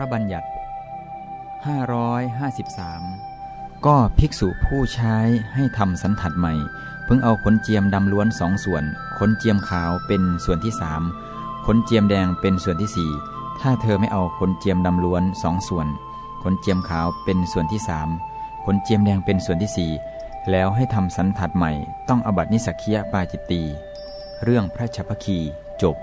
ระบัญญัติ 553 ก็ภิกษุผู้ใช้ให้ทำสันถัดใหม่เพิ่งเอาขนเจียมดำล้วนสองส่วน ขนเจียมขาวเป็นส่วนที่สามขนเจียมแดงเป็นส่วนที่สี่ถ้าเธอไม่เอาขนเจียมดำล้วนสองส่วน ขนเจียมขาวเป็นส่วนที่สามขนเจียมแดงเป็นส่วนที่สี่แล้วให้ทำสันถัดใหม่ ต้องอบัตินิสักคียปาจิตตี เรื่องพระชพคีจบ